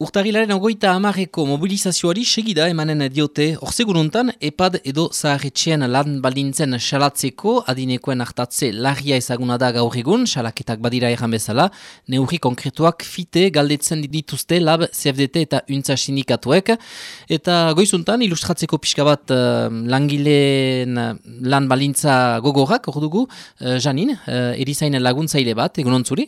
Urtagilaren ogoita amarreko mobilizazioari segida emanen diote orsegununtan epad edo zaharretxean lan baldintzen salatzeko adinekoen hartatze larria ezaguna da gaur egun, salaketak badira erran bezala, neurri konkretuak fite galdetzen dituzte lab CFDT eta untza sindikatuek, eta goizuntan ilustratzeko pixka bat uh, langileen lan baldintza gogorak, hor dugu, uh, Janin, uh, erizain laguntzaile bat, egunon zuri?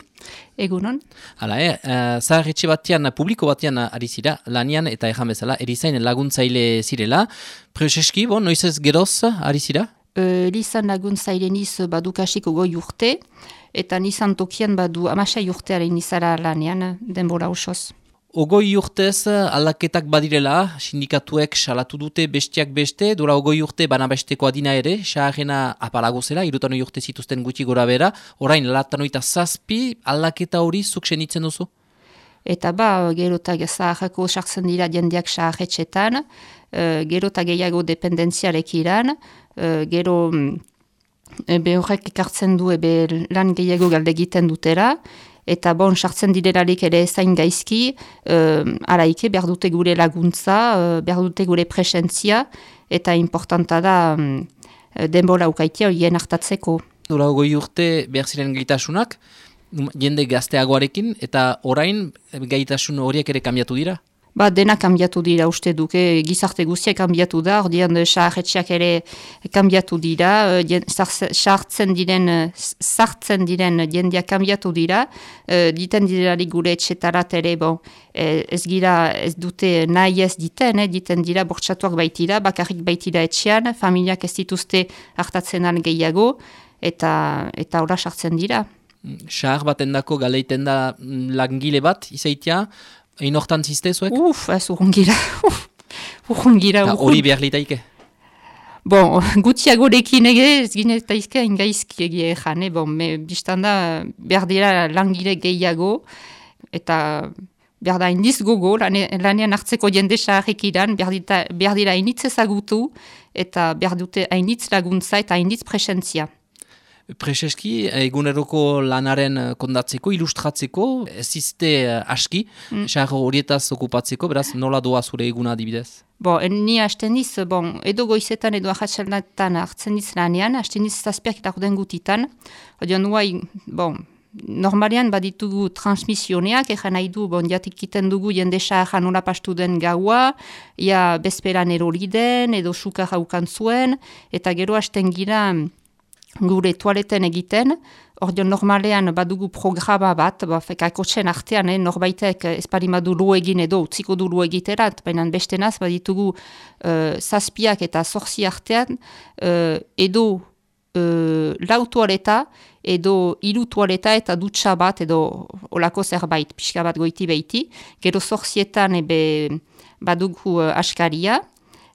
Egunon. Hala, eh, uh, zaharretxe batean, publiko bat batean ari zira, lanian eta ejan bezala, erizain laguntzaile zirela. Prezeski, bon, noiz ez geroz ari zira? Erizan laguntzaile niz badukasiko goi urte, eta nizan tokian badu amasai urtearen nizara lanian denbora osoz. Ogoi urtez aldaketak badirela, sindikatuek salatu dute bestiak beste, dura ogoi urte bana besteko adina ere, saarena apalago zela, irutan urte zituzten gutxi gora bera, orain latan zazpi aldaketa hori zuk senitzen duzu? Eta ba, gero eta zaharako sartzen dira jendeak saharretxetan, uh, gero eta gehiago dependentziarek iran, uh, gero mm, ebe horrek ikartzen du ebe lan gehiago galde egiten dutera, eta bon, sartzen direlarik ere zain gaizki, uh, araike behar dute gure laguntza, uh, behar dute gure presentzia, eta importanta da um, denbora ukaitea hien hartatzeko. Dura goi urte behar ziren gaitasunak, jende gazteagoarekin eta orain gaitasun horiek ere kambiatu dira? Ba, dena kambiatu dira uste duke, gizarte guztiak kambiatu da, ordean saharretxeak ere kambiatu dira, sartzen diren, sartzen diren jendeak kambiatu dira, diten dirari gure etxetarat ere, bon, ez gira, ez dute nahi ez diten, eh, diten dira bortxatuak baitira, bakarrik baitira etxean, familiak ez dituzte hartatzen gehiago, eta eta ora sartzen dira. Sahar bat endako galeiten da mm, langile bat, izaitia, egin hortan ziste zuek? Uf, ez urrungira, urrungira, urrun. Hori behar litaike? Bon, gutiago lekin ege, ez gine eta izke ingaizki egie ezan, eh? bon, me, biztanda behar dira langile gehiago, eta behar da indiz gogo, lanean hartzeko jende saharek iran, behar dira hainitz ezagutu, eta behar dute hainitz laguntza eta hainitz presentzia. Prezeski, eguneroko lanaren eh, kondatzeko, ilustratzeko, ez izte uh, aski, mm. horietaz okupatzeko, beraz, nola doa zure eguna adibidez? Bo, ni hasten niz, bon, edo goizetan edo ahatsalnetan hartzen niz lanean, hasten niz zazpiak eta den gutitan, odion nuai, bon, normalian baditugu transmisioneak, egan nahi du, bon, jatik iten dugu jende sahan nola pastu den gaua, ia bezperan erori den, edo suka haukan zuen, eta gero hasten gira, gure toaleten egiten, ordeon normalean badugu programa bat, ba, fekako txen artean, eh, norbaitek esparimadu lu egin edo utziko du lu egiterat, baina beste naz, baditugu uh, zazpiak eta zorzi artean, uh, edo uh, lau toaleta, edo hiru toaleta eta dutxa bat, edo olako zerbait, pixka bat goiti behiti, gero zorzietan ebe badugu uh, askaria,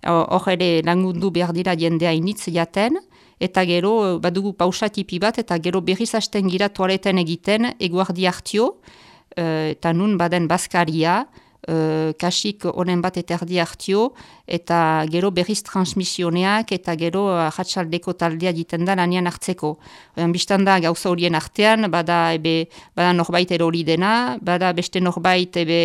hor ere langundu behar dira jendea initz jaten, eta gero eh, badugu pausatipi bat, eta gero berriz hasten gira toaleten egiten eguardi hartio, uh, eta nun baden baskaria, uh, kasik honen bat eterdi hartio, eta gero berriz transmisioneak, eta gero jatsaldeko taldea diten da lanian hartzeko. Oian, biztan da gauza horien artean, bada, ebe, bada norbait erori dena, bada beste norbait ebe,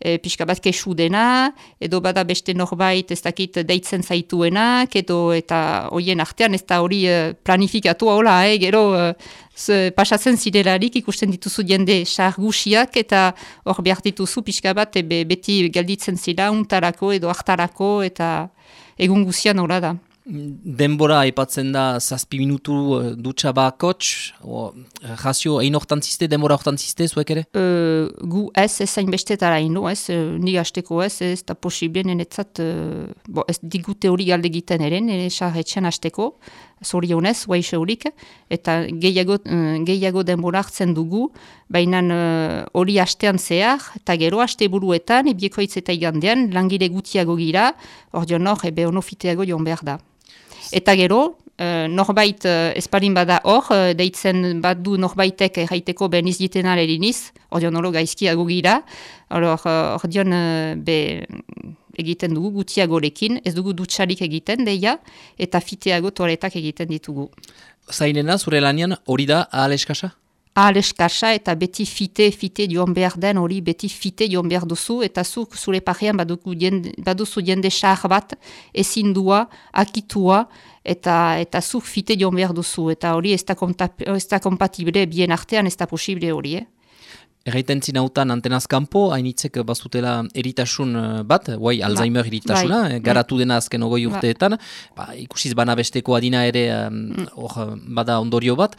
e, pixka bat kesu dena, edo bada beste norbait ez dakit deitzen zaituenak, edo eta horien artean ez da hori e, planifikatu hola, eh, gero e, pasatzen zirelarik ikusten dituzu jende sargusiak eta hor behar dituzu pixka bat ebe, beti gelditzen zira untarako edo hartarako eta egun guzian hola da. Denbora aipatzen da zazpi minutu uh, dutxa bakotx, jazio, egin hortan ziste, denbora hortan ziste, zuek ere? Uh, gu ez, ez zain bestetara ino, ez, nik hasteko ez, ez da posibien enetzat, uh, bo, ez digute hori galde egiten eren, ere sarretxean hasteko, zorionez, guaixe horik, eta gehiago, uh, gehiago denbora hartzen dugu, baina hori uh, hastean zehar, eta gero haste buruetan, ebiekoitz eta igandean, langile gutiago gira, hor dion hor, ebe onofiteago joan behar da. Eta gero, uh, norbait uh, esparin bada hor, uh, deitzen bat du norbaitek erraiteko ben izdieten aleliniz, hor dion gaizkiago gira, hor dion be egiten dugu gutiago lekin, ez dugu dutxarik egiten deia, eta fiteago toaletak egiten ditugu. Zainena, zure lanian, hori da ahal eskasa? ahal eskarsa eta beti fite, fite joan behar den hori beti fite joan behar duzu eta zuk zure parean baduzu jende sahar bat ezindua, akitua eta eta zuk fite joan behar duzu eta hori ez da kompatible bien artean ez da posible hori, eh? Erraiten zinautan antenazkampo, hainitzek bazutela eritasun eh, bat, guai ba, Alzheimer eritasuna, bai. Eh, garatu dena azken ogoi ba. urteetan, ba, ikusiz bana besteko adina ere mm. hor um, bada ondorio bat.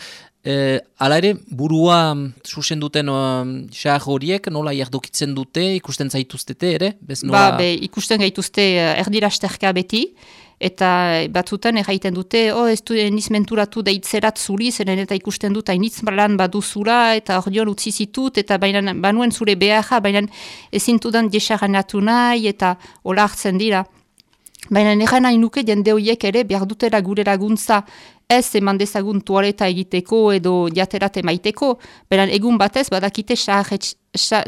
E, ala ere, burua susen duten um, horiek, nola jardokitzen dute, ikusten zaituztete ere? Bez nola... Ba, be, ikusten gaituzte erdira beti, eta batzutan erraiten dute, oh, ez du nizmenturatu deitzerat zuri, zeren eta ikusten dut hainitz lan baduzura, eta hor utzi zitut, eta baina banuen zure beharra, baina ezintudan desaganatu nahi, eta hola hartzen dira. Baina nire nahi nuke jende horiek ere behar dutela gure laguntza ez eman dezagun tuareta egiteko edo jaterat emaiteko, beran egun batez badakite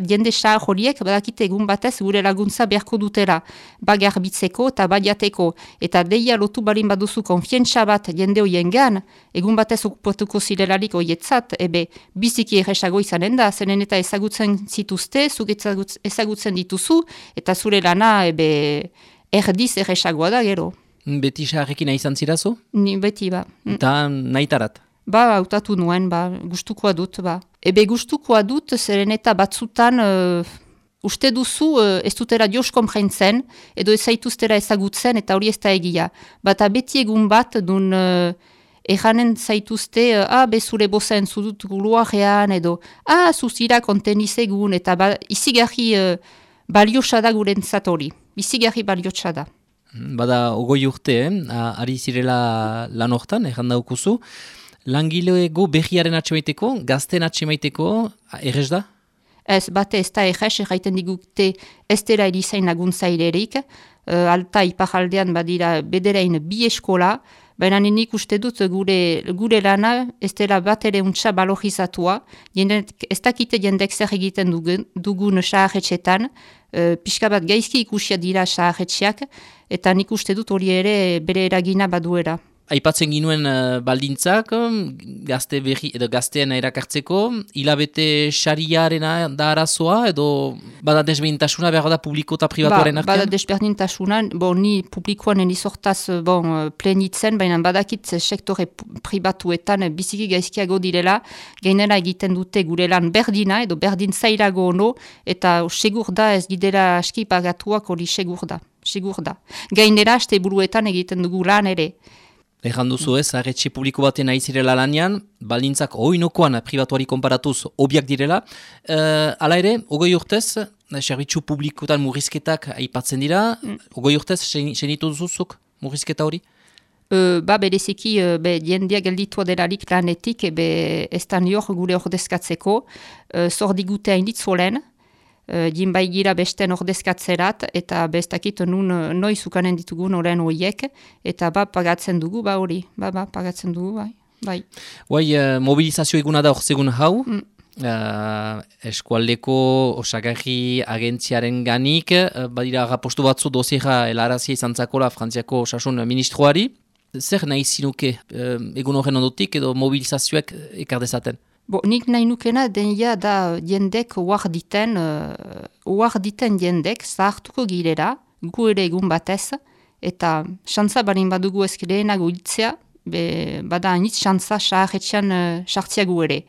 jende sahar horiek badakite egun batez gure laguntza beharko dutera, bagarbitzeko eta badiateko, eta deia lotu balin baduzu konfientsa bat jende horien gan, egun batez okupotuko zirelarik horietzat, ebe biziki erresago izanen da, zenen eta ezagutzen zituzte, zuk ezagutzen dituzu, eta zure lana ebe erdiz erresagoa da gero. Beti saharrekin izan zirazu? Ni beti, ba. Mm. Eta nahitarat? Ba, hautatu nuen, ba, gustukoa dut, ba. Ebe gustukoa dut, zeren eta batzutan, uh, uste duzu, uh, ez dutera dios kompreintzen, edo ez zaituztera ezagutzen, eta hori ez da egia. Bata beti egun bat, dun... Uh, Ejanen zaituzte, uh, ah, bezure bozen zudut guluarean, edo, ah, zuzira konteniz egun, eta ba, izigarri uh, baliosada guren zatori. Izigarri baliosada. Bada, ogoi urte, eh? ari zirela lan hortan, ezan daukuzu. Langilego behiaren atxemaiteko, gazten atxemaiteko, errez da? Ez, bate ez da errez, erraiten digute ez dira erizain laguntzailerik. Uh, alta ipajaldean badira bederain bi eskola, baina nik uste dut gure, gure lana ez dira bat ere untsa balogizatua. Ez dakite jendek zer egiten dugun, dugun saharretxetan, uh, pixka bat gaizki ikusia dira saharretxeak, eta nik uste dut hori ere bere eragina baduera. Aipatzen ginuen uh, baldintzak, gazte behi, edo gaztean erakartzeko, hilabete xariarena da arazoa, edo bada desberdintasuna behar da publiko eta privatuaren ba, artean? Bada desberdintasuna, bo, ni publikoan enizortaz bon, plenitzen, baina badakit sektore pribatuetan biziki gaizkiago direla, gainera egiten dute gure lan berdina, edo berdin zailago ono, eta segur da ez didela aski pagatuak hori segur da sigur da. Gainera, este buruetan egiten dugu lan ere. Ejan duzu ez, arretxe publiko baten nahi zirela lanian, balintzak oinokoan privatuari konparatuz obiak direla. Uh, ala ere, ogoi urtez, servitzu publikotan murrizketak aipatzen dira, mm. ogoi urtez, senitu duzuzuk murrizketa hori? Uh, ba, bereziki, uh, be, jendia gelditua delarik lanetik, ez da gure ordezkatzeko, uh, zordigute hainitzolen, jin bai gira besten ordezkatzerat, eta bestakit nun noiz ukanen ditugun oren horiek, eta ba, pagatzen dugu, ba hori, ba, ba, pagatzen dugu, bai. Bai, bai uh, mobilizazio eguna da orzegun hau, mm. Uh, eskualdeko osagarri agentziaren ganik, uh, badira rapostu batzu doziera elarazia izan zakola frantziako osasun ministroari. Zer nahi zinuke uh, egun horren ondotik edo mobilizazioek ekardezaten? Bo, nik nahi nukena denia da jendek oar diten, uh, diten jendek zahartuko girera, gu ere egun batez, eta xantza barin badugu ezkileena itzea, be, bada anitz xantza saharretxean uh, sartzea gu ere.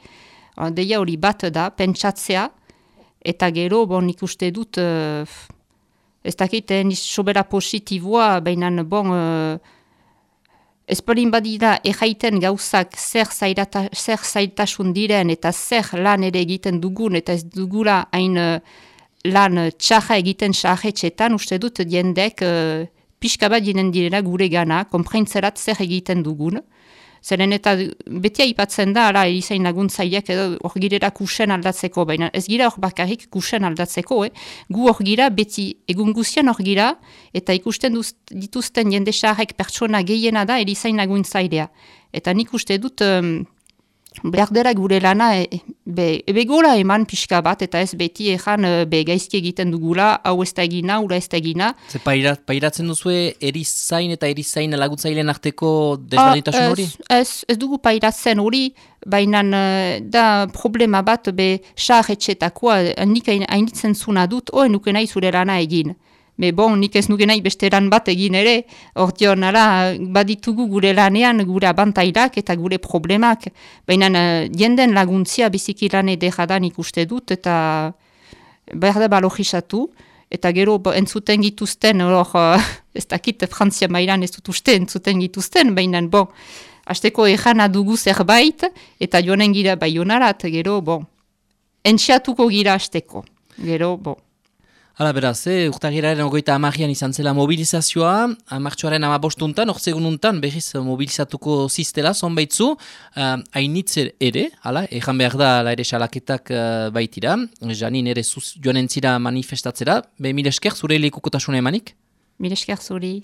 Uh, deia hori bat da, pentsatzea, eta gero, bon, nik uste dut, uh, ez dakit, niz sobera positiboa, baina, bon, uh, Ezpolin badira erraiten gauzak zer, zairata, zer zaitasun diren eta zer lan ere egiten dugun eta ez dugula hain uh, lan txarra egiten txarretxetan uste dut jendek uh, pixka bat jenen direla gure gana, komprentzerat zer egiten dugun. Zeren eta beti aipatzen da, ara, erizain laguntzaileak edo hor girera kusen aldatzeko, baina ez gira hor bakarrik kusen aldatzeko, eh? gu hor gira beti egun guzian hor gira, eta ikusten duz, dituzten jende pertsona gehiena da erizain laguntzailea. Eta nik uste dut, um, behar dela gure lana e, be, ebe gola eman pixka bat eta ez beti ezan e, be gaizki egiten dugula hau ez da egina, ura ez da egina. Ze pairat, pairatzen duzue erizain eta erizain lagutzailean arteko desberdintasun ah, hori? ez, ez, dugu pairatzen hori, baina e, da problema bat be xar etxetakoa, nik hainitzen zuna dut, oen nuke nahi zure lana egin. Me bon, nik ez nuke nahi beste bat egin ere, hor dio nara, baditugu gure lanean, gure abantailak eta gure problemak. Baina uh, jenden laguntzia biziki lan ederadan ikuste dut eta behar da balogizatu. Eta gero entzuten gituzten, hor, uh, ez dakit Frantzia mailan ez dut uste entzuten gituzten, baina bon, hasteko ejana dugu zerbait eta joanen gira bai honarat, gero bon, entxeatuko gira hasteko. Gero, bon. Hala beraz, eh, urtagiraren ogoita amagian izan zela mobilizazioa, amartxoaren amabostuntan, orzegununtan, behiz mobilizatuko ziztela, zonbaitzu, uh, hainitzer ere, hala, ejan behar da, ala ere salaketak uh, baitira, janin ere zuz, joan entzira manifestatzera, be mil esker, zure lekukotasuna emanik? Mil esker zuri.